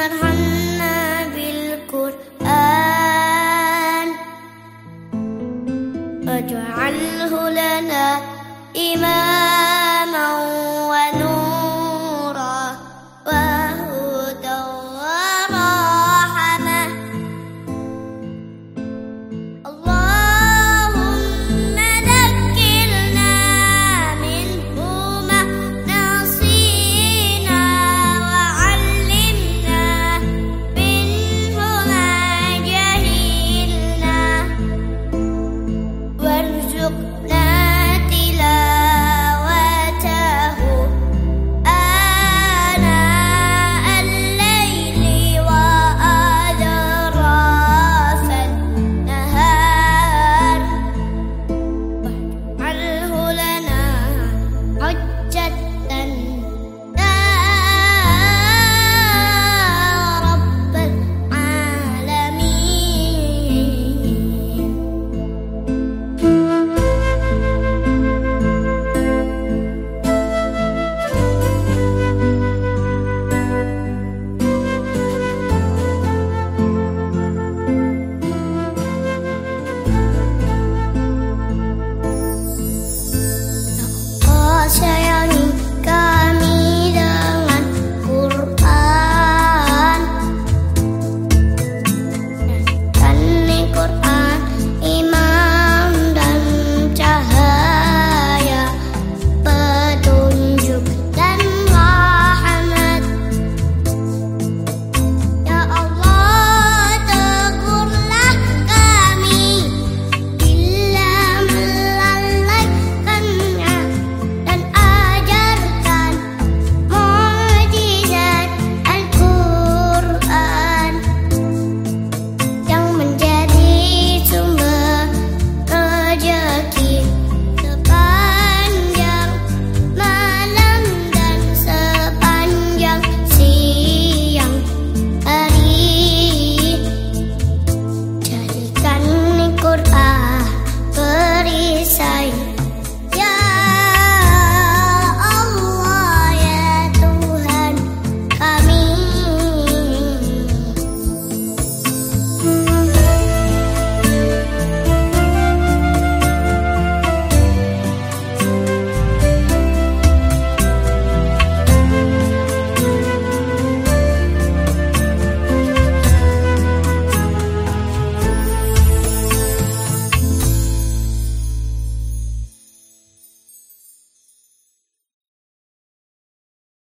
فرحنا بالقرآن. واجعله لنا إيمان